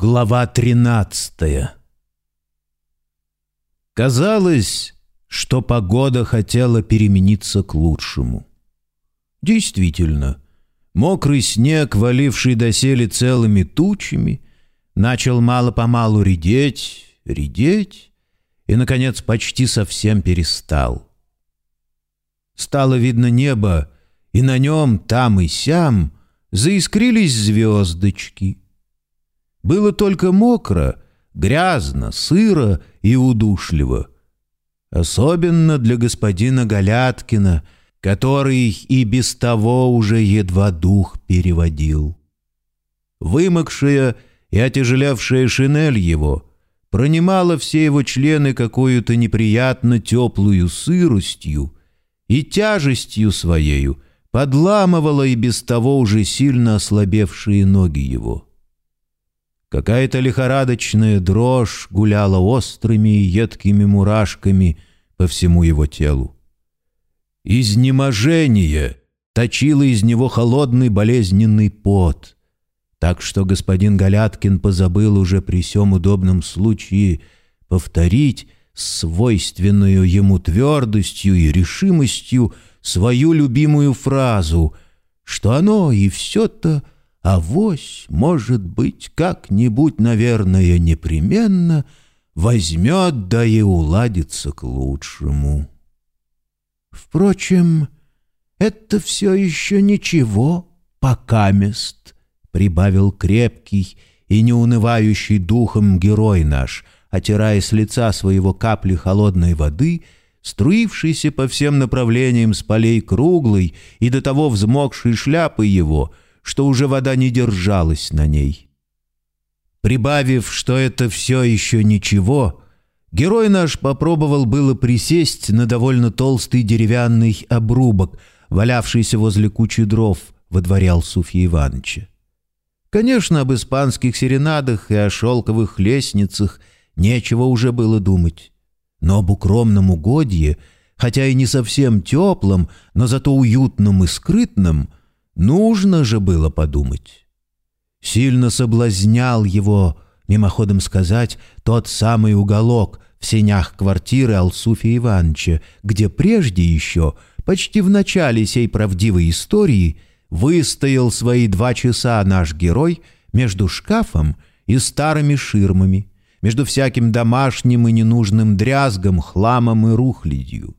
Глава тринадцатая Казалось, что погода хотела перемениться к лучшему. Действительно, мокрый снег, валивший доселе целыми тучами, начал мало-помалу редеть, редеть и, наконец, почти совсем перестал. Стало видно небо, и на нем, там и сям, заискрились звездочки — было только мокро, грязно, сыро и удушливо. Особенно для господина Галяткина, который и без того уже едва дух переводил. Вымокшая и отяжелевшая шинель его пронимала все его члены какую-то неприятно теплую сыростью и тяжестью своею подламывала и без того уже сильно ослабевшие ноги его. Какая-то лихорадочная дрожь гуляла острыми и едкими мурашками по всему его телу. Изнеможение точило из него холодный болезненный пот, так что господин Галяткин позабыл уже при всем удобном случае повторить свойственную ему твердостью и решимостью свою любимую фразу, что оно и все-то — авось, может быть, как-нибудь, наверное, непременно возьмет, да и уладится к лучшему. Впрочем, это все еще ничего, пока мест, прибавил крепкий и неунывающий духом герой наш, отирая с лица своего капли холодной воды, струившейся по всем направлениям с полей круглой и до того взмокшей шляпы его — что уже вода не держалась на ней. Прибавив, что это все еще ничего, герой наш попробовал было присесть на довольно толстый деревянный обрубок, валявшийся возле кучи дров во дворе Алсуфья Ивановича. Конечно, об испанских серенадах и о шелковых лестницах нечего уже было думать. Но об укромном угодье, хотя и не совсем теплом, но зато уютном и скрытном, Нужно же было подумать. Сильно соблазнял его, мимоходом сказать, тот самый уголок в сенях квартиры Алсуфия Ивановича, где прежде еще, почти в начале сей правдивой истории, выстоял свои два часа наш герой между шкафом и старыми ширмами, между всяким домашним и ненужным дрязгом, хламом и рухлядью.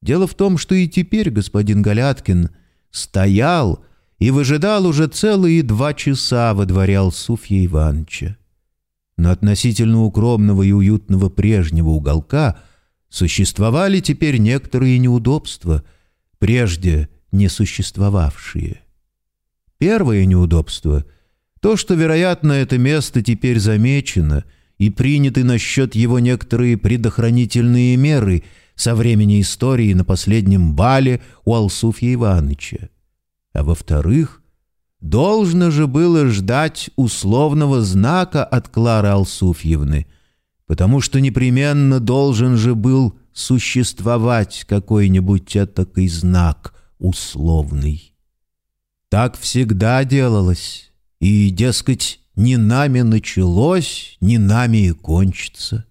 Дело в том, что и теперь господин Галяткин — стоял и выжидал уже целые два часа во дворе Алсуфья Ивановича. Но относительно укромного и уютного прежнего уголка существовали теперь некоторые неудобства, прежде не существовавшие. Первое неудобство — то, что, вероятно, это место теперь замечено и приняты насчет его некоторые предохранительные меры — со времени истории на последнем бале у Алсуфья Ивановича. А во-вторых, должно же было ждать условного знака от Клары Алсуфьевны, потому что непременно должен же был существовать какой-нибудь этакий знак условный. Так всегда делалось, и, дескать, не нами началось, не нами и кончится.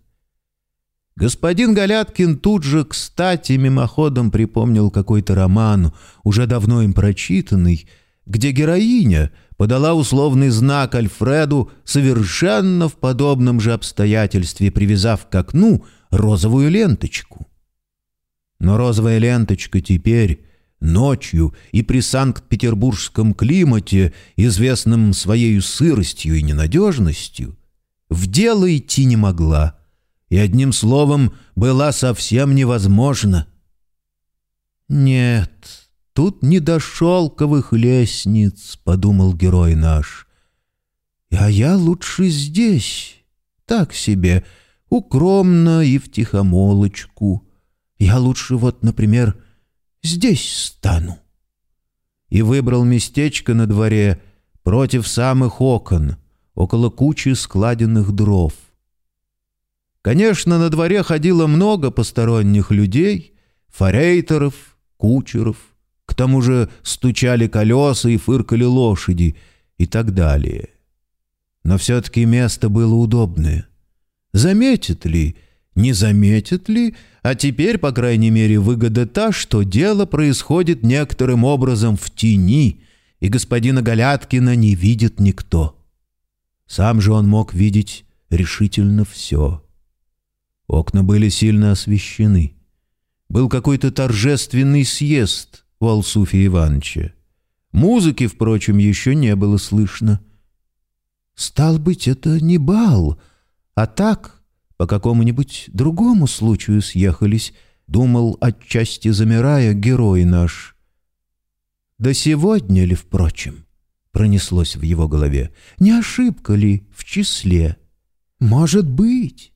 Господин Галяткин тут же, кстати, мимоходом припомнил какой-то роман, уже давно им прочитанный, где героиня подала условный знак Альфреду совершенно в подобном же обстоятельстве, привязав к окну розовую ленточку. Но розовая ленточка теперь, ночью и при санкт-петербургском климате, известном своей сыростью и ненадежностью, в дело идти не могла — и, одним словом, была совсем невозможна. «Нет, тут не до шелковых лестниц», — подумал герой наш. «А я лучше здесь, так себе, укромно и втихомолочку. Я лучше вот, например, здесь стану». И выбрал местечко на дворе против самых окон, около кучи складенных дров. Конечно, на дворе ходило много посторонних людей, форейтеров, кучеров, к тому же стучали колеса и фыркали лошади и так далее. Но все-таки место было удобное. Заметит ли, не заметит ли, а теперь, по крайней мере, выгода та, что дело происходит некоторым образом в тени, и господина Галяткина не видит никто. Сам же он мог видеть решительно все. Окна были сильно освещены. Был какой-то торжественный съезд у Алсуфия Ивановича. Музыки, впрочем, еще не было слышно. Стал быть, это не бал, а так, по какому-нибудь другому случаю съехались, думал, отчасти замирая, герой наш. Да сегодня ли, впрочем, пронеслось в его голове, не ошибка ли в числе? Может быть,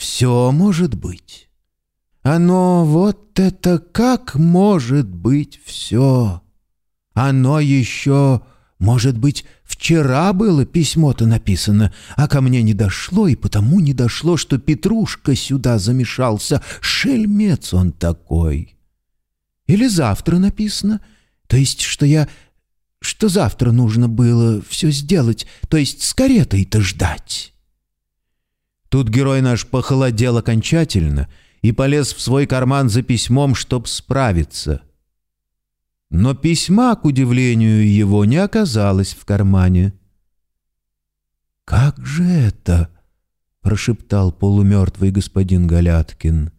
все может быть. Оно вот это как может быть все? Оно еще, может быть, вчера было письмо-то написано, а ко мне не дошло, и потому не дошло, что Петрушка сюда замешался. Шельмец он такой. Или завтра написано, то есть, что я... что завтра нужно было все сделать, то есть с каретой-то ждать. Тут герой наш похолодел окончательно и полез в свой карман за письмом, чтоб справиться — но письма, к удивлению его, не оказалось в кармане. «Как же это?» — прошептал полумертвый господин Галяткин.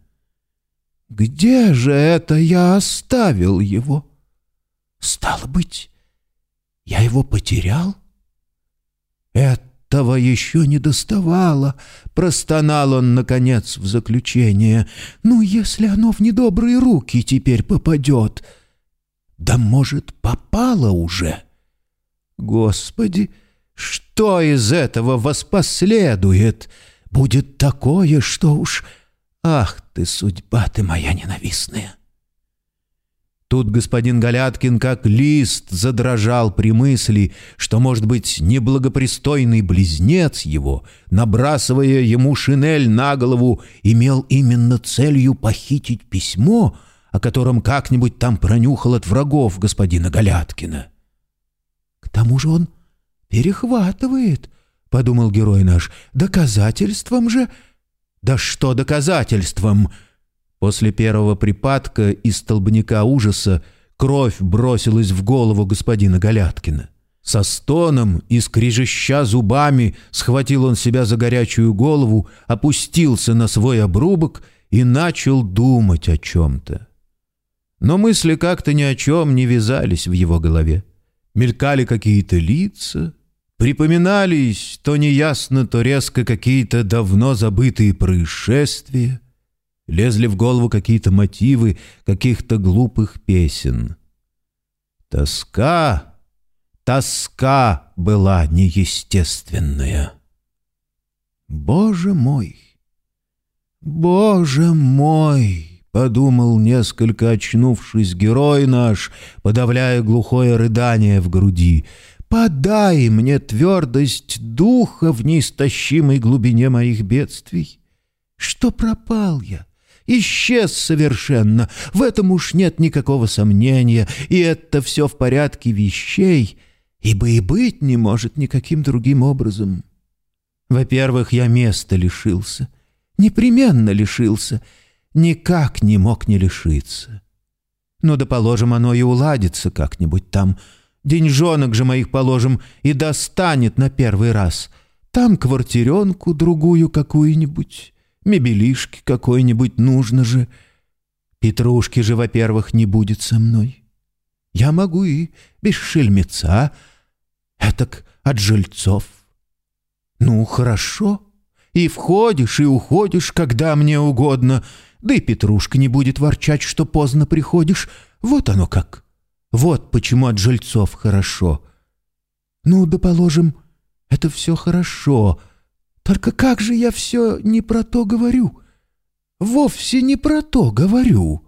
«Где же это я оставил его? Стало быть, я его потерял?» «Этого еще не доставало», — простонал он, наконец, в заключение. «Ну, если оно в недобрые руки теперь попадет...» Да, может, попало уже? Господи, что из этого воспоследует? Будет такое, что уж... Ах ты, судьба ты моя ненавистная! Тут господин Галяткин, как лист, задрожал при мысли, что, может быть, неблагопристойный близнец его, набрасывая ему шинель на голову, имел именно целью похитить письмо — о котором как-нибудь там пронюхал от врагов господина Галяткина. «К тому же он перехватывает», — подумал герой наш, — «доказательством же...» «Да что доказательством?» После первого припадка из столбняка ужаса кровь бросилась в голову господина Галяткина. Со стоном и скрежеща зубами схватил он себя за горячую голову, опустился на свой обрубок и начал думать о чем-то. Но мысли как-то ни о чем не вязались в его голове. Мелькали какие-то лица, припоминались то неясно, то резко какие-то давно забытые происшествия, лезли в голову какие-то мотивы каких-то глупых песен. Тоска, тоска была неестественная. Боже мой! Боже мой! Подумал, несколько очнувшись, герой наш, подавляя глухое рыдание в груди. «Подай мне твердость духа в неистощимой глубине моих бедствий. Что пропал я?» Исчез совершенно. В этом уж нет никакого сомнения, и это все в порядке вещей, ибо и быть не может никаким другим образом. Во-первых, я места лишился, непременно лишился — никак не мог не лишиться. Ну да положим, оно и уладится как-нибудь там. Деньжонок же моих, положим, и достанет на первый раз. Там квартиренку другую какую-нибудь, мебелишки какой-нибудь нужно же. Петрушки же, во-первых, не будет со мной. Я могу и без шельмеца, этак от жильцов. Ну, хорошо, и входишь, и уходишь, когда мне угодно — да и Петрушка не будет ворчать, что поздно приходишь. Вот оно как. Вот почему от жильцов хорошо. Ну, да положим, это все хорошо. Только как же я все не про то говорю? Вовсе не про то говорю.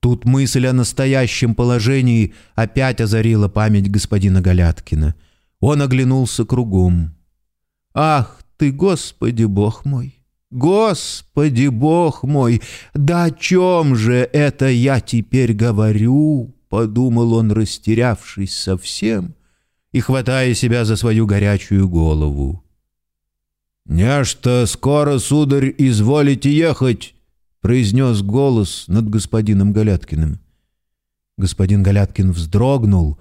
Тут мысль о настоящем положении опять озарила память господина Галяткина. Он оглянулся кругом. «Ах ты, Господи, Бог мой! Господи, Бог мой, да о чем же это я теперь говорю? Подумал он, растерявшись совсем, и хватая себя за свою горячую голову. «Нечто скоро, сударь, изволите ехать!» — произнес голос над господином Галяткиным. Господин Галяткин вздрогнул,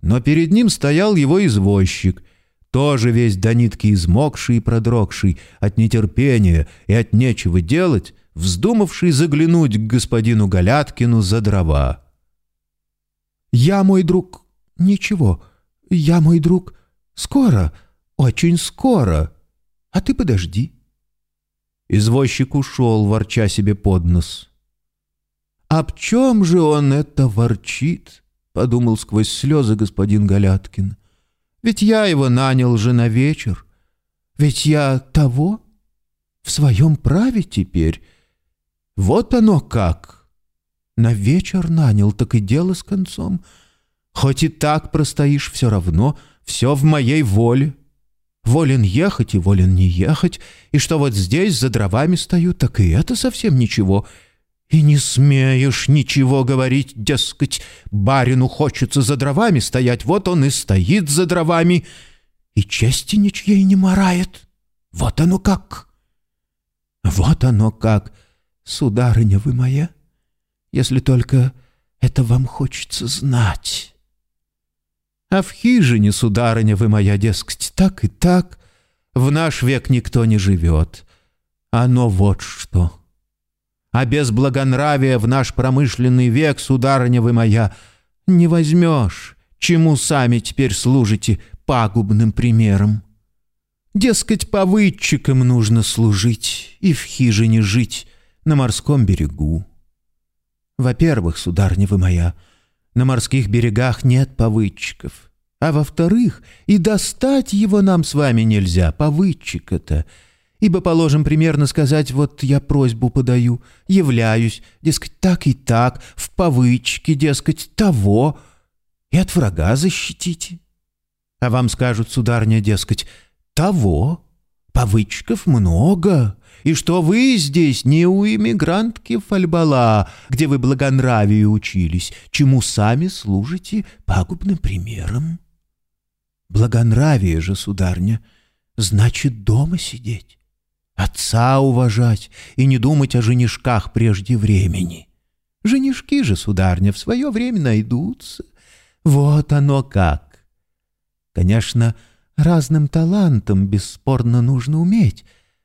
но перед ним стоял его извозчик, тоже весь до нитки измокший и продрогший от нетерпения и от нечего делать, вздумавший заглянуть к господину Галяткину за дрова. «Я, мой друг, ничего, я, мой друг, скоро, очень скоро, а ты подожди». Извозчик ушел, ворча себе под нос. «Об чем же он это ворчит?» — подумал сквозь слезы господин Галяткин. «Ведь я его нанял же на вечер. Ведь я того в своем праве теперь. Вот оно как. На вечер нанял, так и дело с концом. Хоть и так простоишь, все равно, все в моей воле. Волен ехать и волен не ехать, и что вот здесь за дровами стою, так и это совсем ничего. И не смеешь ничего говорить, дескать, барину хочется за дровами стоять, вот он и стоит за дровами, и чести ничьей не морает. Вот оно как! Вот оно как, сударыня вы моя, если только это вам хочется знать». А в хижине, сударыня вы моя, дескать, так и так, в наш век никто не живет. Оно вот что. А без благонравия в наш промышленный век, сударыня вы моя, не возьмешь, чему сами теперь служите пагубным примером. Дескать, повыдчикам нужно служить и в хижине жить на морском берегу. Во-первых, сударыня вы моя, — на морских берегах нет повыдчиков. А во-вторых, и достать его нам с вами нельзя, повыдчика-то. Ибо, положим, примерно сказать, вот я просьбу подаю, являюсь, дескать, так и так, в повычке, дескать, того, и от врага защитите. А вам скажут, сударня, дескать, того, повычков много, и что вы здесь не у иммигрантки Фальбала, где вы благонравию учились, чему сами служите пагубным примером. Благонравие же, сударня, значит дома сидеть, отца уважать и не думать о женишках прежде времени. Женишки же, сударня, в свое время найдутся. Вот оно как. Конечно, разным талантам бесспорно нужно уметь,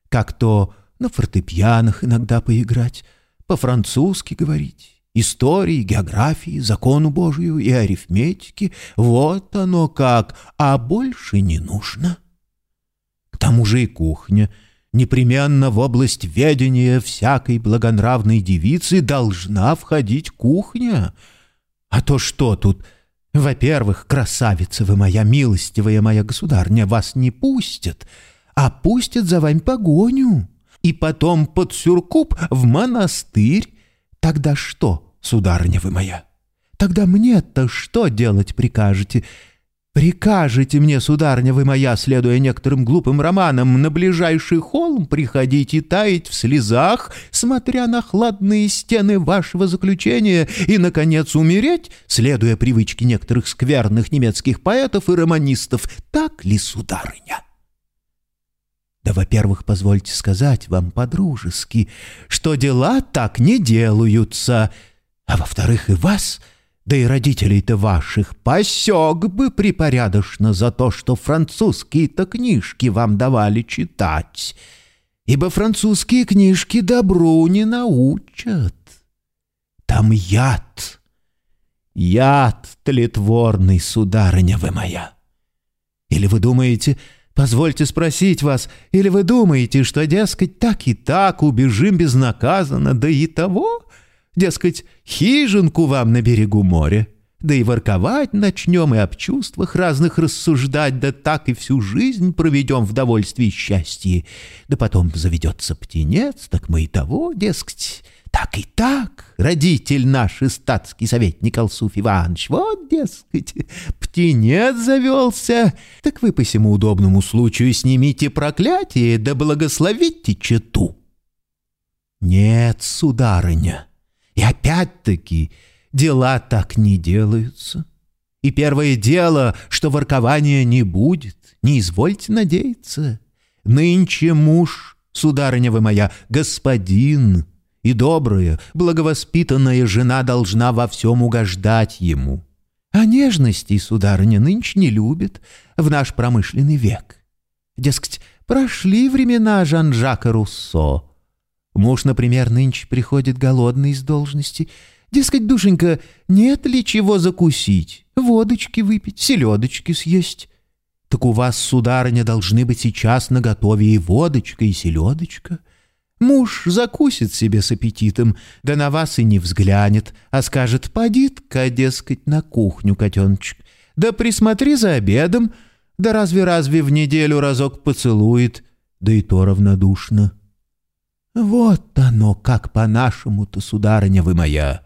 как то на фортепианах иногда поиграть, по-французски говорить, истории, географии, закону Божию и арифметики. Вот оно как, а больше не нужно. К тому же и кухня непременно в область ведения всякой благонравной девицы должна входить кухня. А то что тут... Во-первых, красавица вы моя, милостивая моя государня, вас не пустят, а пустят за вами погоню и потом под сюркуп в монастырь. Тогда что, сударыня вы моя? Тогда мне-то что делать прикажете? Прикажете мне, сударыня вы моя, следуя некоторым глупым романам, на ближайший холм приходить и таять в слезах, смотря на хладные стены вашего заключения, и, наконец, умереть, следуя привычке некоторых скверных немецких поэтов и романистов. Так ли, сударыня?» Да, во-первых, позвольте сказать вам по-дружески, что дела так не делаются. А во-вторых, и вас, да и родителей-то ваших, посек бы припорядочно за то, что французские-то книжки вам давали читать. Ибо французские книжки добру не научат. Там яд, яд тлетворный, сударыня вы моя. Или вы думаете, Позвольте спросить вас, или вы думаете, что, дескать, так и так убежим безнаказанно, да и того? Дескать, хижинку вам на берегу моря, да и ворковать начнем и об чувствах разных рассуждать, да так и всю жизнь проведем в довольстве и счастье. Да потом заведется птенец, так мы и того, дескать, так и так, родитель наш и статский советник Алсуф Иванович, вот, дескать, птенец завелся. Так вы по всему удобному случаю снимите проклятие, да благословите чету. Нет, сударыня, и опять-таки дела так не делаются. И первое дело, что воркования не будет, не извольте надеяться. Нынче муж, сударыня вы моя, господин, и добрая, благовоспитанная жена должна во всем угождать ему. А нежности, сударыня, нынче не любит в наш промышленный век. Дескать, прошли времена Жан-Жака Руссо. Муж, например, нынче приходит голодный из должности. Дескать, душенька, нет ли чего закусить, водочки выпить, селедочки съесть? Так у вас, сударыня, должны быть сейчас наготове и водочка, и селедочка — Муж закусит себе с аппетитом, да на вас и не взглянет, а скажет «Поди-ка, дескать, на кухню, котеночек, да присмотри за обедом, да разве-разве в неделю разок поцелует, да и то равнодушно». Вот оно, как по-нашему-то, сударыня вы моя,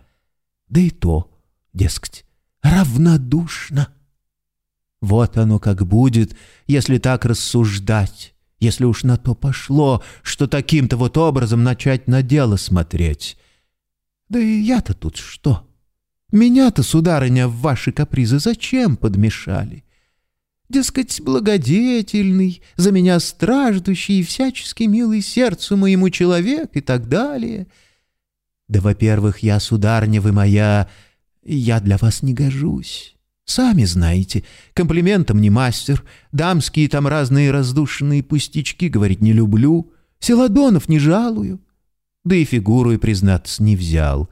да и то, дескать, равнодушно. Вот оно как будет, если так рассуждать если уж на то пошло, что таким-то вот образом начать на дело смотреть. Да и я-то тут что? Меня-то, сударыня, в ваши капризы зачем подмешали? Дескать, благодетельный, за меня страждущий и всячески милый сердцу моему человек и так далее. Да, во-первых, я, сударыня вы моя, я для вас не гожусь. Сами знаете, комплиментом не мастер, дамские там разные раздушенные пустячки говорить не люблю, селадонов не жалую. Да и фигуру и, признаться, не взял.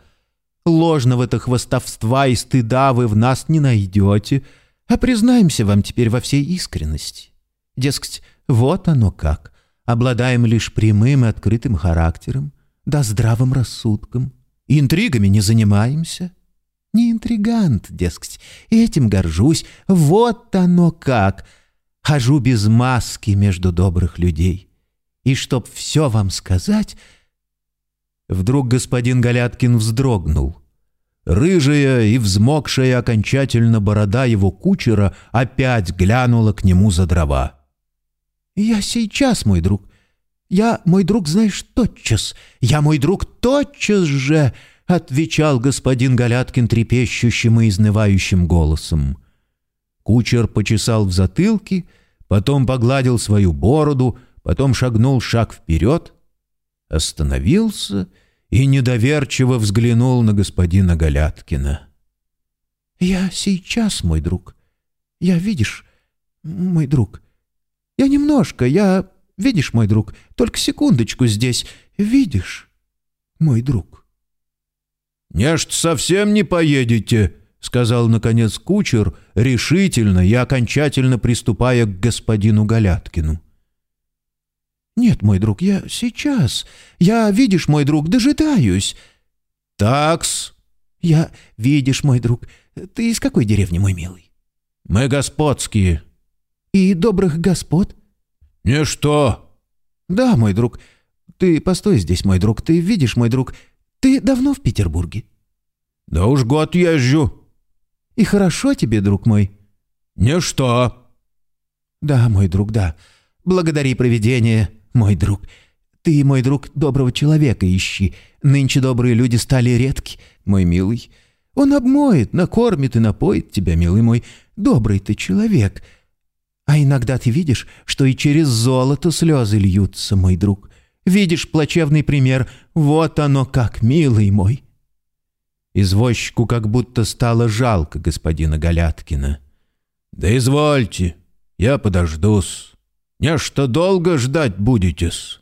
Ложного-то хвостовства и стыда вы в нас не найдете, а признаемся вам теперь во всей искренности. Дескать, вот оно как. Обладаем лишь прямым и открытым характером, да здравым рассудком. Интригами не занимаемся, не интригант, дескать, этим горжусь. Вот оно как! Хожу без маски между добрых людей. И чтоб все вам сказать... Вдруг господин Галяткин вздрогнул. Рыжая и взмокшая окончательно борода его кучера опять глянула к нему за дрова. «Я сейчас, мой друг. Я, мой друг, знаешь, тотчас. Я, мой друг, тотчас же...» — отвечал господин Галяткин трепещущим и изнывающим голосом. Кучер почесал в затылке, потом погладил свою бороду, потом шагнул шаг вперед, остановился и недоверчиво взглянул на господина Галяткина. «Я сейчас, мой друг. Я, видишь, мой друг. Я немножко, я, видишь, мой друг, только секундочку здесь, видишь, мой друг». «Нечто совсем не поедете», — сказал, наконец, кучер, решительно и окончательно приступая к господину Галяткину. «Нет, мой друг, я сейчас. Я, видишь, мой друг, дожидаюсь». «Такс». «Я, видишь, мой друг, ты из какой деревни, мой милый?» «Мы господские». «И добрых господ?» «Ничто». «Да, мой друг. Ты постой здесь, мой друг. Ты видишь, мой друг, ты давно в Петербурге?» «Да уж год езжу». «И хорошо тебе, друг мой?» «Ничто». «Да, мой друг, да. Благодари провидение, мой друг. Ты, мой друг, доброго человека ищи. Нынче добрые люди стали редки, мой милый. Он обмоет, накормит и напоит тебя, милый мой. Добрый ты человек. А иногда ты видишь, что и через золото слезы льются, мой друг. Видишь плачевный пример. Вот оно как, милый мой!» Извозчику как будто стало жалко господина Галяткина. «Да извольте, я подождусь. Не что долго ждать будете-с?»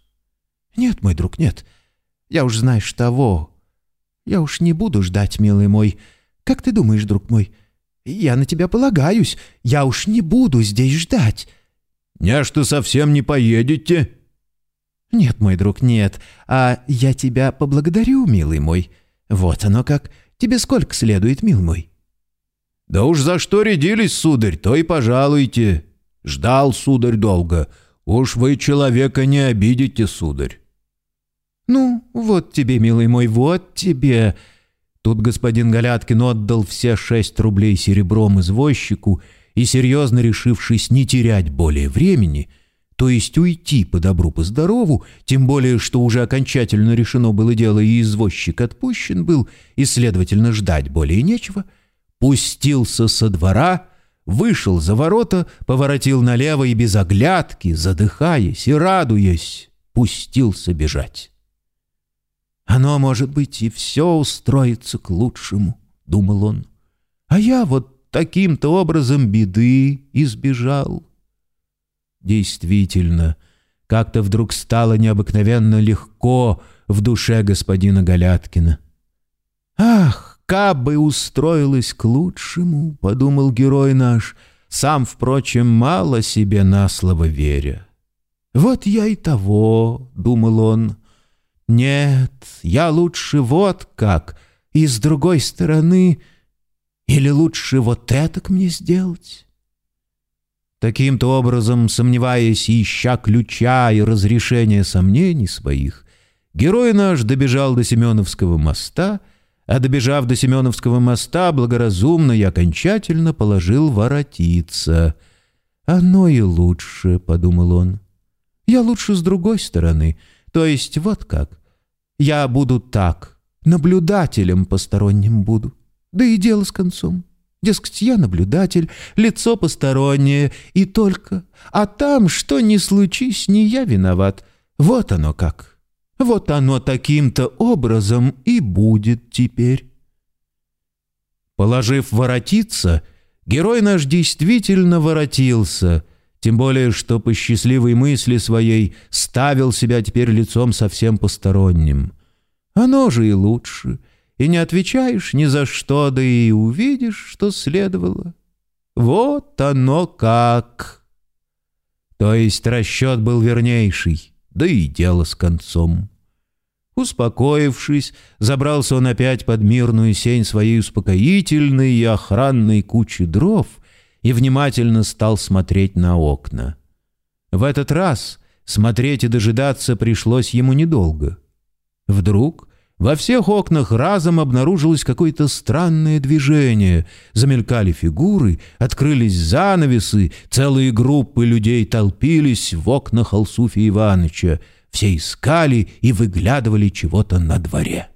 «Нет, мой друг, нет. Я уж знаешь того. Я уж не буду ждать, милый мой. Как ты думаешь, друг мой? Я на тебя полагаюсь. Я уж не буду здесь ждать». «Не что совсем не поедете?» «Нет, мой друг, нет. А я тебя поблагодарю, милый мой. Вот оно как. Тебе сколько следует, мил мой?» «Да уж за что рядились, сударь, то и пожалуйте. Ждал, сударь, долго. Уж вы человека не обидите, сударь». «Ну, вот тебе, милый мой, вот тебе...» Тут господин Галяткин отдал все шесть рублей серебром извозчику и, серьезно решившись не терять более времени, — то есть уйти по добру, по здорову, тем более, что уже окончательно решено было дело, и извозчик отпущен был, и, следовательно, ждать более нечего, пустился со двора, вышел за ворота, поворотил налево и без оглядки, задыхаясь и радуясь, пустился бежать. «Оно, может быть, и все устроится к лучшему», — думал он. «А я вот таким-то образом беды избежал». Действительно, как-то вдруг стало необыкновенно легко в душе господина Галяткина. «Ах, кабы устроилось к лучшему», — подумал герой наш, сам, впрочем, мало себе на слово веря. «Вот я и того», — думал он. «Нет, я лучше вот как, и с другой стороны, или лучше вот это к мне сделать?» Таким-то образом, сомневаясь и ища ключа и разрешения сомнений своих, герой наш добежал до Семеновского моста, а добежав до Семеновского моста, благоразумно и окончательно положил воротиться. «Оно и лучше», — подумал он. «Я лучше с другой стороны, то есть вот как. Я буду так, наблюдателем посторонним буду, да и дело с концом». Дескать, я наблюдатель, лицо постороннее, и только. А там, что ни случись, не я виноват. Вот оно как. Вот оно таким-то образом и будет теперь. Положив воротиться, герой наш действительно воротился, тем более, что по счастливой мысли своей ставил себя теперь лицом совсем посторонним. Оно же и лучше — и не отвечаешь ни за что, да и увидишь, что следовало. Вот оно как. То есть расчет был вернейший, да и дело с концом. Успокоившись, забрался он опять под мирную сень своей успокоительной и охранной кучи дров и внимательно стал смотреть на окна. В этот раз смотреть и дожидаться пришлось ему недолго. Вдруг во всех окнах разом обнаружилось какое-то странное движение. Замелькали фигуры, открылись занавесы, целые группы людей толпились в окнах Алсуфия Ивановича. Все искали и выглядывали чего-то на дворе.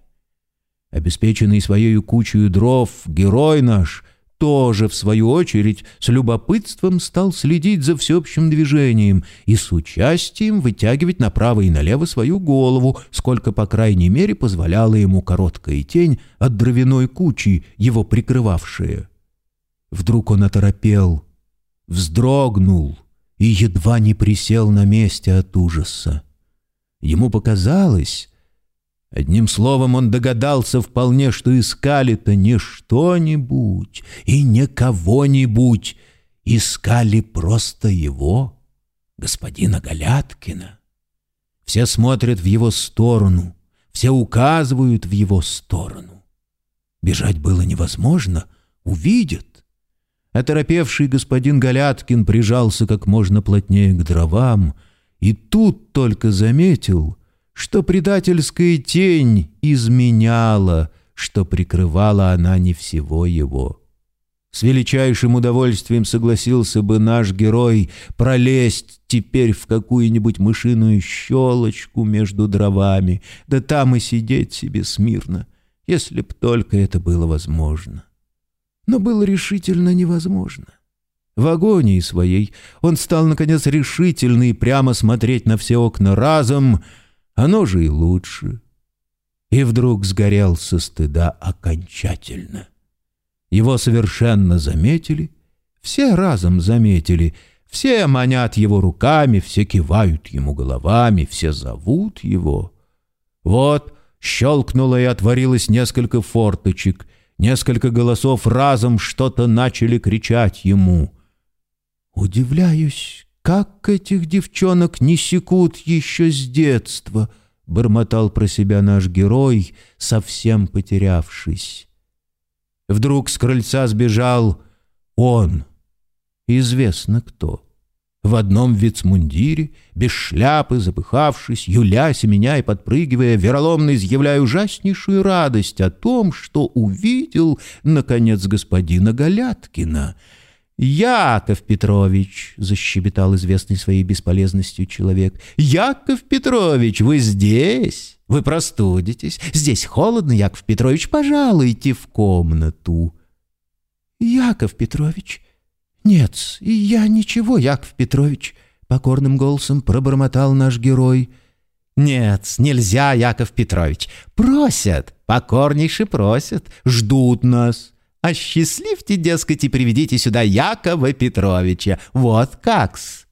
Обеспеченный своей кучей дров, герой наш — тоже, в свою очередь, с любопытством стал следить за всеобщим движением и с участием вытягивать направо и налево свою голову, сколько, по крайней мере, позволяла ему короткая тень от дровяной кучи, его прикрывавшая. Вдруг он оторопел, вздрогнул и едва не присел на месте от ужаса. Ему показалось, Одним словом, он догадался вполне, что искали-то не что-нибудь и не кого-нибудь. Искали просто его, господина Галяткина. Все смотрят в его сторону, все указывают в его сторону. Бежать было невозможно, увидят. Оторопевший господин Галяткин прижался как можно плотнее к дровам и тут только заметил — что предательская тень изменяла, что прикрывала она не всего его. С величайшим удовольствием согласился бы наш герой пролезть теперь в какую-нибудь мышиную щелочку между дровами, да там и сидеть себе смирно, если б только это было возможно. Но было решительно невозможно. В агонии своей он стал, наконец, решительно и прямо смотреть на все окна разом — оно же и лучше. И вдруг сгорел со стыда окончательно. Его совершенно заметили, все разом заметили, все манят его руками, все кивают ему головами, все зовут его. Вот щелкнуло и отворилось несколько форточек, несколько голосов разом что-то начали кричать ему. Удивляюсь, как этих девчонок не секут еще с детства, бормотал про себя наш герой, совсем потерявшись. Вдруг с крыльца сбежал он, известно кто. В одном вицмундире, без шляпы, запыхавшись, юлясь, меня и подпрыгивая, вероломно изъявляя ужаснейшую радость о том, что увидел, наконец, господина Галяткина — «Яков Петрович!» — защебетал известный своей бесполезностью человек. «Яков Петрович, вы здесь? Вы простудитесь? Здесь холодно, Яков Петрович, пожалуйте в комнату!» «Яков Петрович!» «Нет, я ничего, Яков Петрович!» — покорным голосом пробормотал наш герой. «Нет, нельзя, Яков Петрович. Просят, покорнейше просят, ждут нас. Осчастливьте, дескать, и приведите сюда Якова Петровича. Вот как-с!»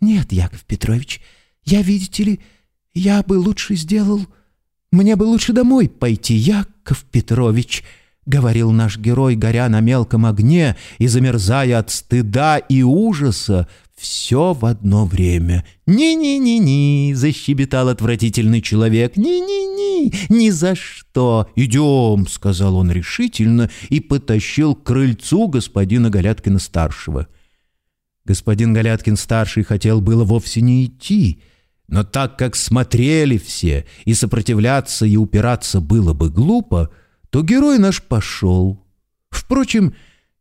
«Нет, Яков Петрович, я, видите ли, я бы лучше сделал...» Мне бы лучше домой пойти, Яков Петрович», — говорил наш герой, горя на мелком огне и замерзая от стыда и ужаса, все в одно время. «Ни-ни-ни-ни!» — защебетал отвратительный человек. «Ни-ни-ни! Ни за что!» «Идем!» — сказал он решительно и потащил к крыльцу господина Галяткина-старшего. Господин Галяткин-старший хотел было вовсе не идти, но так как смотрели все, и сопротивляться и упираться было бы глупо, то герой наш пошел. Впрочем,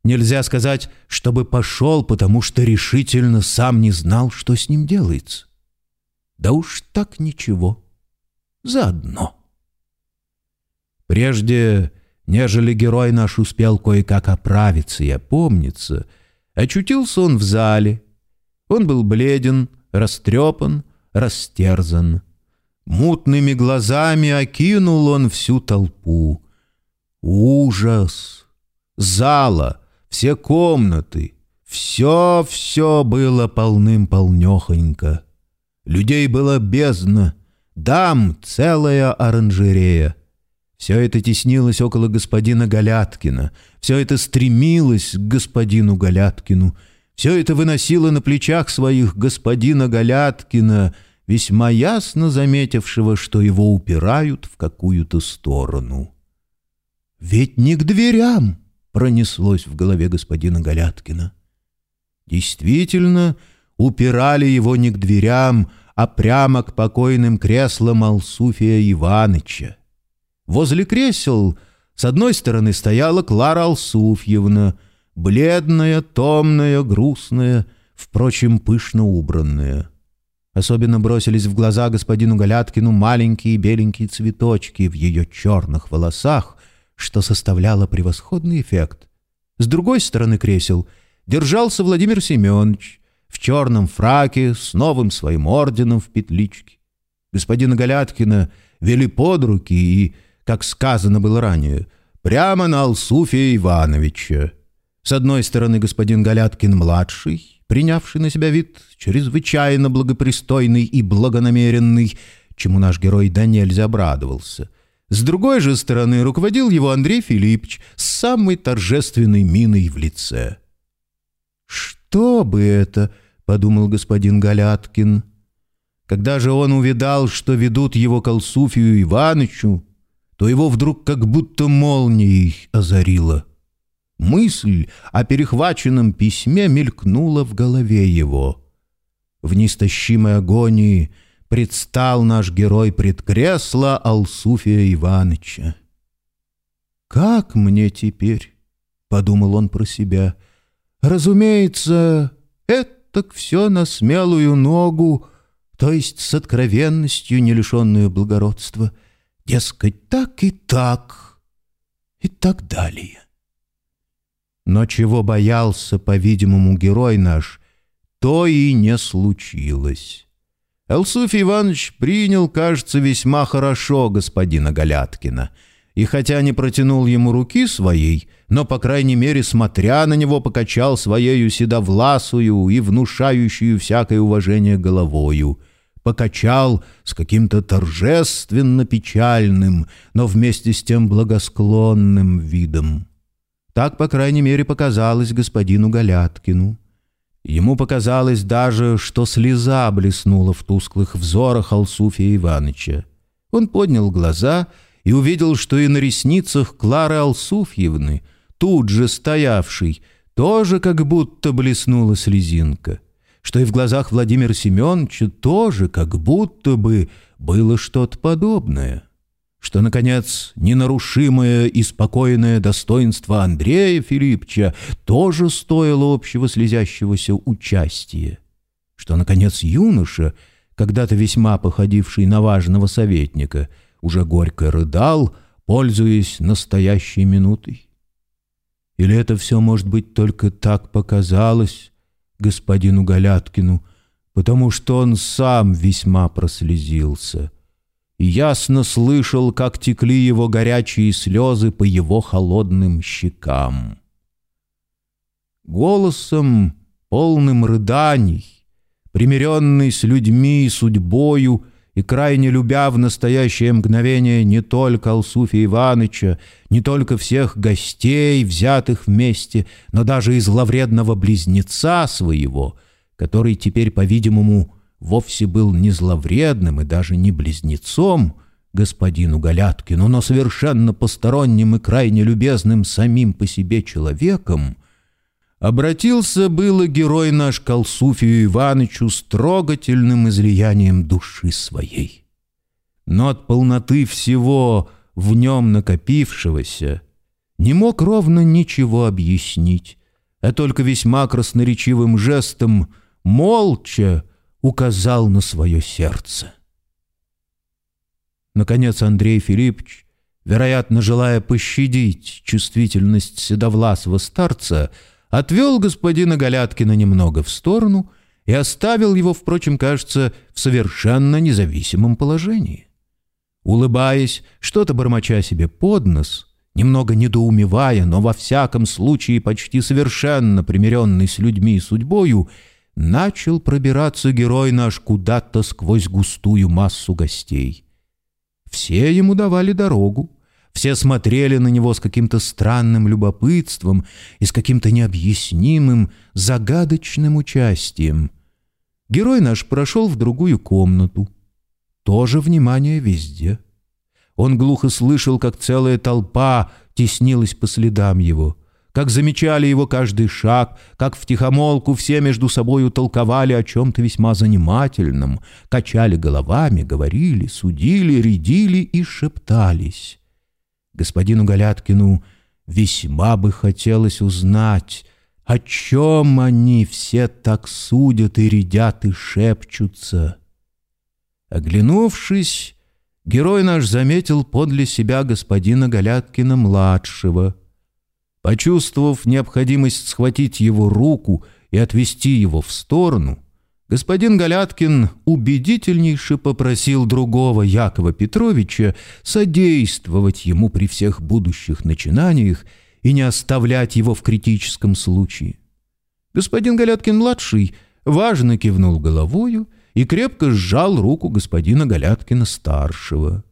нельзя сказать, чтобы пошел, потому что решительно сам не знал, что с ним делается. Да уж так ничего. Заодно. Прежде, нежели герой наш успел кое-как оправиться и опомниться, очутился он в зале. Он был бледен, растрепан, растерзан. Мутными глазами окинул он всю толпу. Ужас! Зала, все комнаты, все-все было полным-полнехонько. Людей было бездна, дам целая оранжерея. Все это теснилось около господина Галяткина, все это стремилось к господину Галяткину, все это выносило на плечах своих господина Галяткина — весьма ясно заметившего, что его упирают в какую-то сторону. «Ведь не к дверям!» — пронеслось в голове господина Галяткина. Действительно, упирали его не к дверям, а прямо к покойным креслам Алсуфия Иваныча. Возле кресел с одной стороны стояла Клара Алсуфьевна, бледная, томная, грустная, впрочем, пышно убранная. Особенно бросились в глаза господину Галяткину маленькие беленькие цветочки в ее черных волосах, что составляло превосходный эффект. С другой стороны кресел держался Владимир Семенович в черном фраке с новым своим орденом в петличке. Господина Галяткина вели под руки и, как сказано было ранее, прямо на Алсуфия Ивановича. С одной стороны господин Галяткин-младший, принявший на себя вид чрезвычайно благопристойный и благонамеренный, чему наш герой да нельзя обрадовался. С другой же стороны руководил его Андрей Филиппович с самой торжественной миной в лице. «Что бы это?» — подумал господин Галяткин. Когда же он увидал, что ведут его к Алсуфию Иванычу, то его вдруг как будто молнией озарило — Мысль о перехваченном письме мелькнула в голове его. В неистощимой агонии предстал наш герой пред кресло Алсуфия Ивановича. «Как мне теперь?» — подумал он про себя. «Разумеется, это все на смелую ногу, то есть с откровенностью, не лишенную благородства. Дескать, так и так, и так далее». Но чего боялся, по-видимому, герой наш, то и не случилось. Элсуфий Иванович принял, кажется, весьма хорошо господина Галяткина, и хотя не протянул ему руки своей, но, по крайней мере, смотря на него, покачал своею седовласую и внушающую всякое уважение головою, покачал с каким-то торжественно печальным, но вместе с тем благосклонным видом. Так, по крайней мере, показалось господину Галяткину. Ему показалось даже, что слеза блеснула в тусклых взорах Алсуфия Ивановича. Он поднял глаза и увидел, что и на ресницах Клары Алсуфьевны, тут же стоявшей, тоже как будто блеснула слезинка, что и в глазах Владимира Семеновича тоже как будто бы было что-то подобное что, наконец, ненарушимое и спокойное достоинство Андрея Филипповича тоже стоило общего слезящегося участия, что, наконец, юноша, когда-то весьма походивший на важного советника, уже горько рыдал, пользуясь настоящей минутой. Или это все, может быть, только так показалось господину Галяткину, потому что он сам весьма прослезился ясно слышал, как текли его горячие слезы по его холодным щекам. Голосом, полным рыданий, примиренный с людьми и судьбою, и крайне любя в настоящее мгновение не только Алсуфия Иваныча, не только всех гостей, взятых вместе, но даже и зловредного близнеца своего, который теперь, по-видимому, вовсе был не зловредным и даже не близнецом господину Галяткину, но совершенно посторонним и крайне любезным самим по себе человеком — Обратился было герой наш к Алсуфию Иванычу с трогательным излиянием души своей. Но от полноты всего в нем накопившегося не мог ровно ничего объяснить, а только весьма красноречивым жестом молча указал на свое сердце. Наконец Андрей Филиппович, вероятно, желая пощадить чувствительность седовласого старца, отвел господина Галяткина немного в сторону и оставил его, впрочем, кажется, в совершенно независимом положении. Улыбаясь, что-то бормоча себе под нос, немного недоумевая, но во всяком случае почти совершенно примиренный с людьми и судьбою, начал пробираться герой наш куда-то сквозь густую массу гостей. Все ему давали дорогу, все смотрели на него с каким-то странным любопытством и с каким-то необъяснимым, загадочным участием. Герой наш прошел в другую комнату. Тоже внимание везде. Он глухо слышал, как целая толпа теснилась по следам его, как замечали его каждый шаг, как втихомолку все между собою толковали о чем-то весьма занимательном, качали головами, говорили, судили, рядили и шептались. Господину Галяткину весьма бы хотелось узнать, о чем они все так судят и рядят и шепчутся. Оглянувшись, герой наш заметил подле себя господина Галяткина-младшего. Почувствовав необходимость схватить его руку и отвести его в сторону, господин Галяткин убедительнейше попросил другого Якова Петровича содействовать ему при всех будущих начинаниях и не оставлять его в критическом случае. Господин Галяткин-младший важно кивнул головою и крепко сжал руку господина Галяткина-старшего.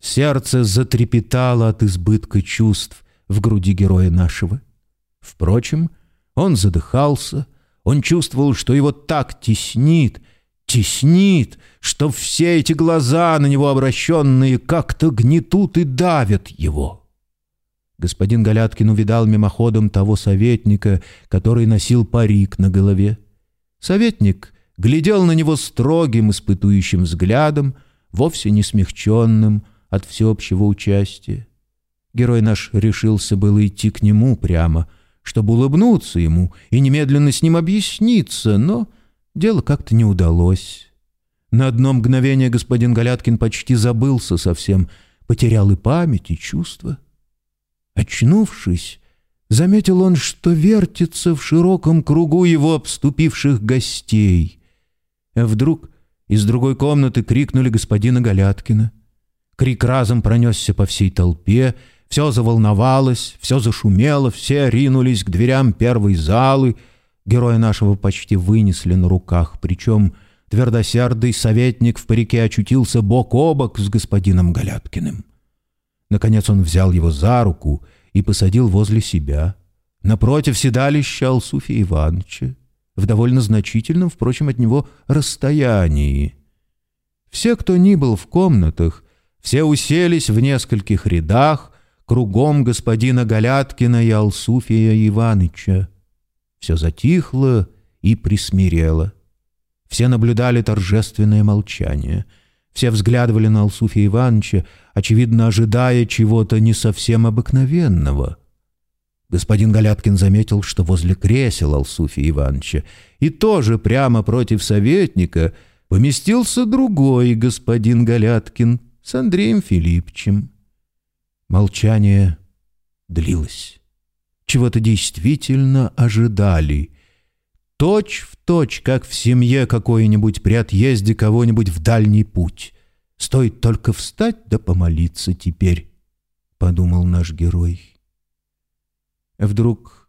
Сердце затрепетало от избытка чувств в груди героя нашего. Впрочем, он задыхался, он чувствовал, что его так теснит, теснит, что все эти глаза на него обращенные как-то гнетут и давят его. Господин Галяткин увидал мимоходом того советника, который носил парик на голове. Советник глядел на него строгим, испытующим взглядом, вовсе не смягченным от всеобщего участия. Герой наш решился было идти к нему прямо, чтобы улыбнуться ему и немедленно с ним объясниться, но дело как-то не удалось. На одно мгновение господин Галяткин почти забылся совсем, потерял и память, и чувства. Очнувшись, заметил он, что вертится в широком кругу его обступивших гостей. А вдруг из другой комнаты крикнули господина Галяткина. Крик разом пронесся по всей толпе, все заволновалось, все зашумело, все ринулись к дверям первой залы. Героя нашего почти вынесли на руках, причем твердосердый советник в парике очутился бок о бок с господином Галяткиным. Наконец он взял его за руку и посадил возле себя, напротив седалища Алсуфия Ивановича, в довольно значительном, впрочем, от него расстоянии. Все, кто ни был в комнатах, все уселись в нескольких рядах, кругом господина Галяткина и Алсуфия Иваныча. Все затихло и присмирело. Все наблюдали торжественное молчание. Все взглядывали на Алсуфия Ивановича, очевидно, ожидая чего-то не совсем обыкновенного. Господин Галяткин заметил, что возле кресел Алсуфия Ивановича и тоже прямо против советника поместился другой господин Галяткин с Андреем Филипповичем. Молчание длилось. чего-то действительно ожидали. Точь в точь, как в семье какой-нибудь при отъезде кого-нибудь в дальний путь. Стоит только встать да помолиться теперь, — подумал наш герой. Вдруг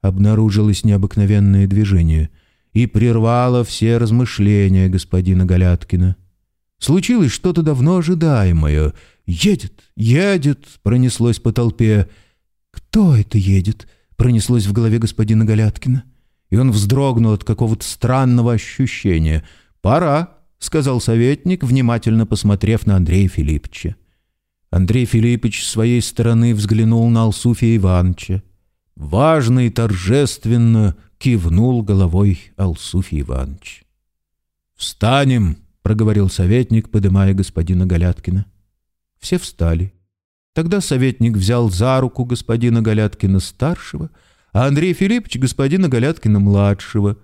обнаружилось необыкновенное движение и прервало все размышления господина Галяткина. Случилось что-то давно ожидаемое. «Едет, едет!» — пронеслось по толпе. «Кто это едет?» — пронеслось в голове господина Галяткина. И он вздрогнул от какого-то странного ощущения. «Пора!» — сказал советник, внимательно посмотрев на Андрея Филипповича. Андрей Филиппович с своей стороны взглянул на Алсуфия Ивановича. Важно и торжественно кивнул головой Алсуфий Иванович. «Встанем!» — проговорил советник, подымая господина Галяткина. Все встали. Тогда советник взял за руку господина Галяткина-старшего, а Андрей Филиппович — господина Галяткина-младшего.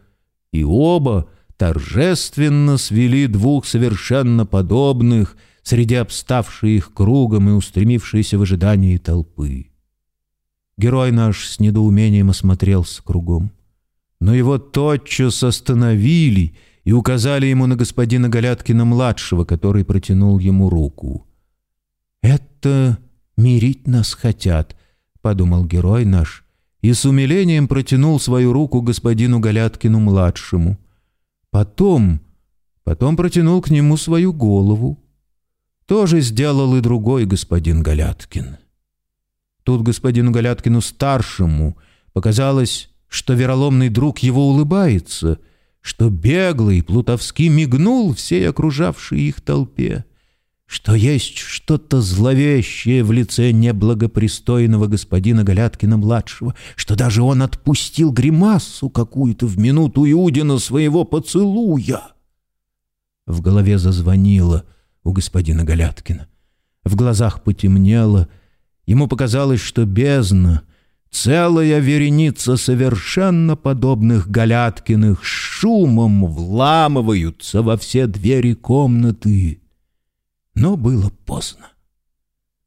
И оба торжественно свели двух совершенно подобных среди обставшей их кругом и устремившейся в ожидании толпы. Герой наш с недоумением осмотрелся кругом. Но его тотчас остановили — и указали ему на господина Галяткина-младшего, который протянул ему руку. «Это мирить нас хотят», — подумал герой наш, и с умилением протянул свою руку господину Галяткину-младшему. Потом, потом протянул к нему свою голову. Тоже сделал и другой господин Галяткин. Тут господину Галяткину-старшему показалось, что вероломный друг его улыбается — что беглый плутовски мигнул всей окружавшей их толпе, что есть что-то зловещее в лице неблагопристойного господина Галяткина-младшего, что даже он отпустил гримасу какую-то в минуту Иудина своего поцелуя. В голове зазвонило у господина Галяткина, в глазах потемнело, ему показалось, что бездна — Целая вереница совершенно подобных Галяткиных шумом вламываются во все двери комнаты. Но было поздно.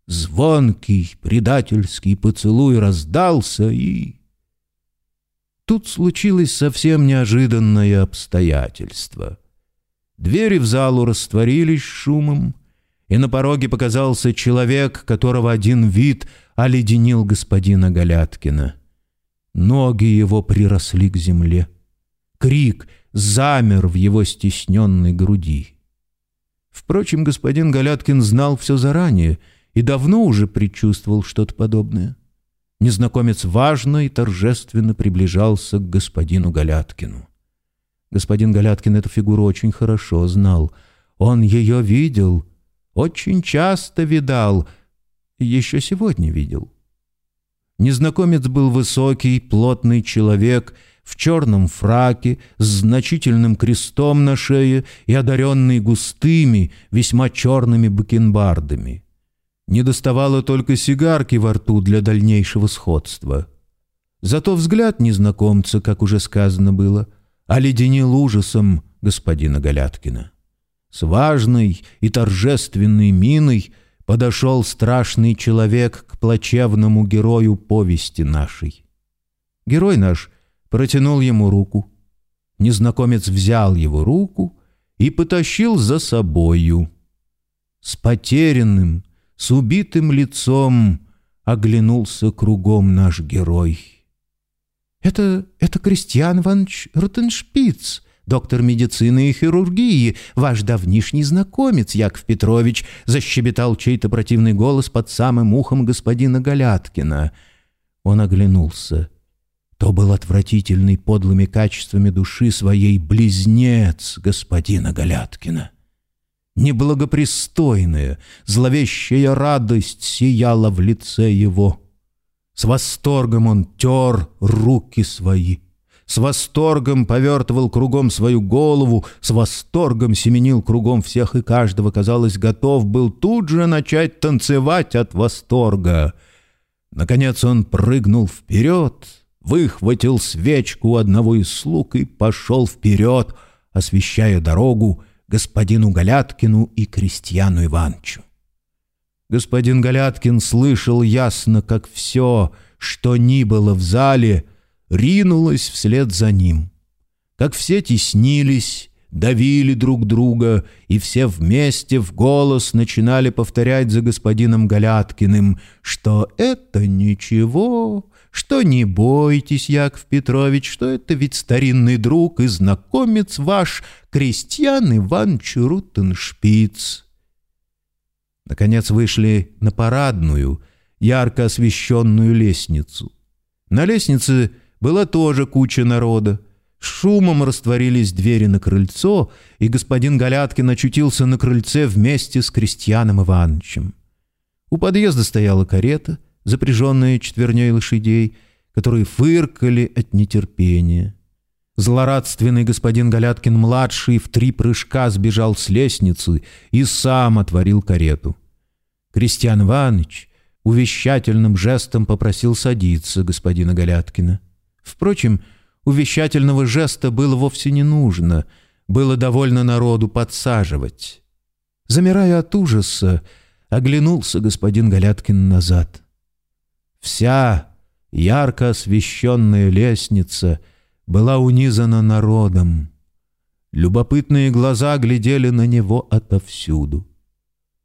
Звонкий предательский поцелуй раздался, и... Тут случилось совсем неожиданное обстоятельство. Двери в залу растворились шумом, и на пороге показался человек, которого один вид оледенил господина Галяткина. Ноги его приросли к земле. Крик замер в его стесненной груди. Впрочем, господин Галяткин знал все заранее и давно уже предчувствовал что-то подобное. Незнакомец важно и торжественно приближался к господину Галяткину. Господин Галяткин эту фигуру очень хорошо знал. Он ее видел — очень часто видал, еще сегодня видел. Незнакомец был высокий, плотный человек в черном фраке с значительным крестом на шее и одаренный густыми, весьма черными бакенбардами. Не доставало только сигарки во рту для дальнейшего сходства. Зато взгляд незнакомца, как уже сказано было, оледенил ужасом господина Галяткина. С важной и торжественной миной подошел страшный человек к плачевному герою повести нашей. Герой наш протянул ему руку. Незнакомец взял его руку и потащил за собою. С потерянным, с убитым лицом оглянулся кругом наш герой. «Это, это Кристиан Иванович Ротеншпиц», доктор медицины и хирургии, ваш давнишний знакомец, Яков Петрович», — защебетал чей-то противный голос под самым ухом господина Галяткина. Он оглянулся. То был отвратительный подлыми качествами души своей близнец господина Галяткина. Неблагопристойная, зловещая радость сияла в лице его. С восторгом он тер руки свои — с восторгом повертывал кругом свою голову, с восторгом семенил кругом всех и каждого, казалось, готов был тут же начать танцевать от восторга. Наконец он прыгнул вперед, выхватил свечку у одного из слуг и пошел вперед, освещая дорогу господину Галяткину и крестьяну Иванчу. Господин Галяткин слышал ясно, как все — что ни было в зале, ринулась вслед за ним. Как все теснились, давили друг друга, и все вместе в голос начинали повторять за господином Галяткиным, что это ничего, что не бойтесь, Яков Петрович, что это ведь старинный друг и знакомец ваш, крестьян Иван Чурутеншпиц. Наконец вышли на парадную, ярко освещенную лестницу. На лестнице была тоже куча народа. Шумом растворились двери на крыльцо, и господин Галяткин очутился на крыльце вместе с Крестьяном Ивановичем. У подъезда стояла карета, запряженная четверней лошадей, которые фыркали от нетерпения. Злорадственный господин Галяткин-младший в три прыжка сбежал с лестницы и сам отворил карету. Крестьян Иванович увещательным жестом попросил садиться господина Галяткина. Впрочем, увещательного жеста было вовсе не нужно, было довольно народу подсаживать. Замирая от ужаса, оглянулся господин Галяткин назад. Вся ярко освещенная лестница была унизана народом. Любопытные глаза глядели на него отовсюду.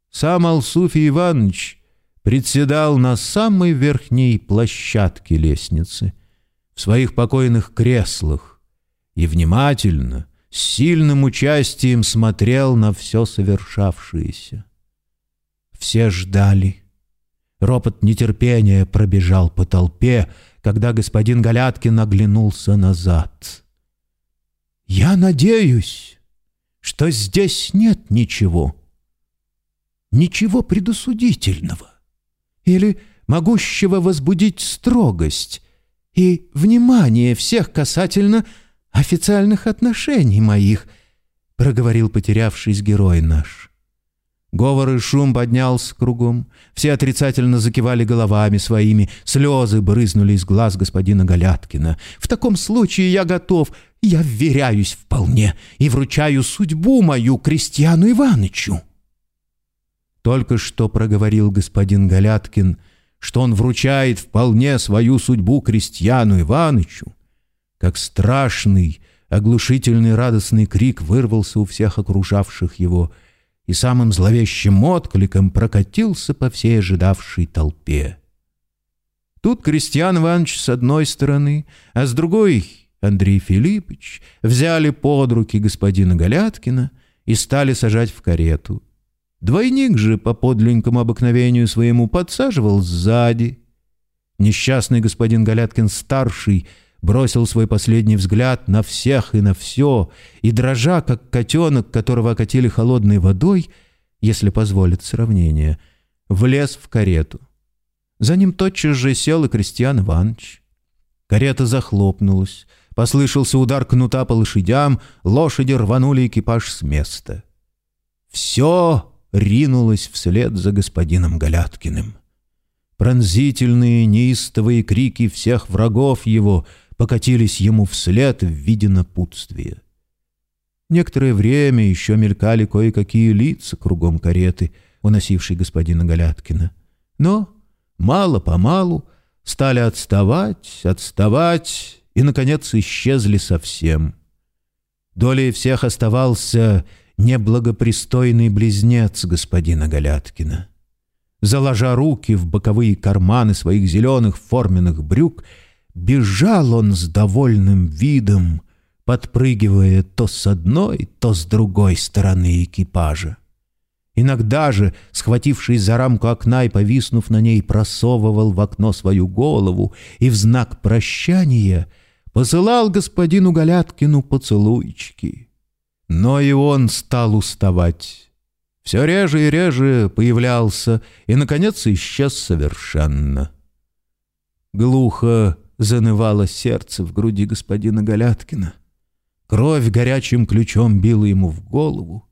Сам Алсуфий Иванович председал на самой верхней площадке лестницы — в своих покойных креслах и внимательно, с сильным участием смотрел на все совершавшееся. Все ждали. Ропот нетерпения пробежал по толпе, когда господин Галяткин оглянулся назад. «Я надеюсь, что здесь нет ничего, ничего предосудительного или могущего возбудить строгость, и внимание всех касательно официальных отношений моих», — проговорил потерявшись герой наш. Говор и шум поднялся кругом. Все отрицательно закивали головами своими. Слезы брызнули из глаз господина Галяткина. «В таком случае я готов. Я вверяюсь вполне и вручаю судьбу мою крестьяну Иванычу». Только что проговорил господин Галяткин — что он вручает вполне свою судьбу крестьяну Иванычу, как страшный, оглушительный радостный крик вырвался у всех окружавших его и самым зловещим откликом прокатился по всей ожидавшей толпе. Тут Крестьян Иванович с одной стороны, а с другой Андрей Филиппович взяли под руки господина Галяткина и стали сажать в карету. Двойник же по подленькому обыкновению своему подсаживал сзади. Несчастный господин Галяткин-старший бросил свой последний взгляд на всех и на все, и, дрожа, как котенок, которого окатили холодной водой, если позволит сравнение, влез в карету. За ним тотчас же сел и Крестьян Иванович. Карета захлопнулась, послышался удар кнута по лошадям, лошади рванули экипаж с места. «Все!» ринулась вслед за господином Галяткиным. Пронзительные неистовые крики всех врагов его покатились ему вслед в виде напутствия. Некоторое время еще мелькали кое-какие лица кругом кареты, уносившей господина Галяткина. Но мало-помалу стали отставать, отставать и, наконец, исчезли совсем. Долей всех оставался неблагопристойный близнец господина Галяткина. Заложа руки в боковые карманы своих зеленых форменных брюк, бежал он с довольным видом, подпрыгивая то с одной, то с другой стороны экипажа. Иногда же, схватившись за рамку окна и повиснув на ней, просовывал в окно свою голову и в знак прощания посылал господину Галяткину поцелуйчики — но и он стал уставать. Все реже и реже появлялся и, наконец, исчез совершенно. Глухо занывало сердце в груди господина Галяткина. Кровь горячим ключом била ему в голову.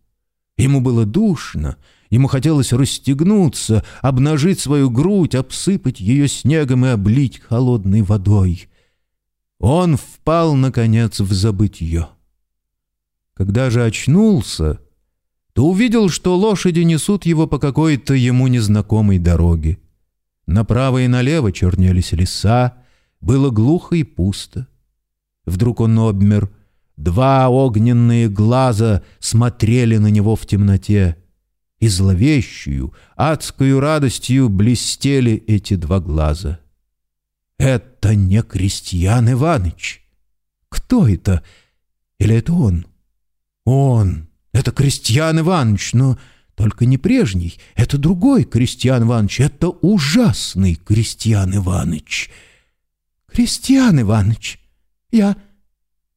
Ему было душно, ему хотелось расстегнуться, обнажить свою грудь, обсыпать ее снегом и облить холодной водой. Он впал, наконец, в забытье. Когда же очнулся, то увидел, что лошади несут его по какой-то ему незнакомой дороге. Направо и налево чернелись леса, было глухо и пусто. Вдруг он обмер. Два огненные глаза смотрели на него в темноте. И зловещую, адскую радостью блестели эти два глаза. «Это не Крестьян Иваныч!» «Кто это? Или это он?» «Он! Это Крестьян Иванович, но только не прежний. Это другой Крестьян Иванович. Это ужасный Крестьян Иванович!» «Крестьян Иванович, я...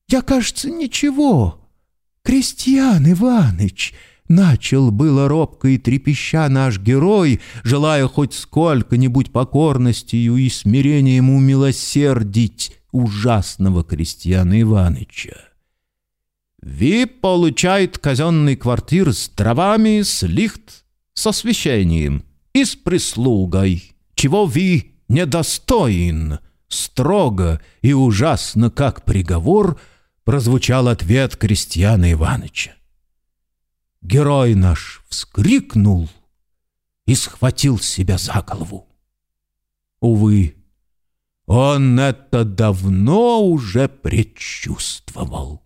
я, кажется, ничего. Крестьян Иванович!» Начал было робко и трепеща наш герой, желая хоть сколько-нибудь покорностью и смирением умилосердить ужасного крестьяна Иваныча. Ви получает казенный квартир с дровами, с лихт, с освещением и с прислугой, чего ви недостоин. Строго и ужасно, как приговор, прозвучал ответ крестьяна Иваныча. Герой наш вскрикнул и схватил себя за голову. Увы, он это давно уже предчувствовал.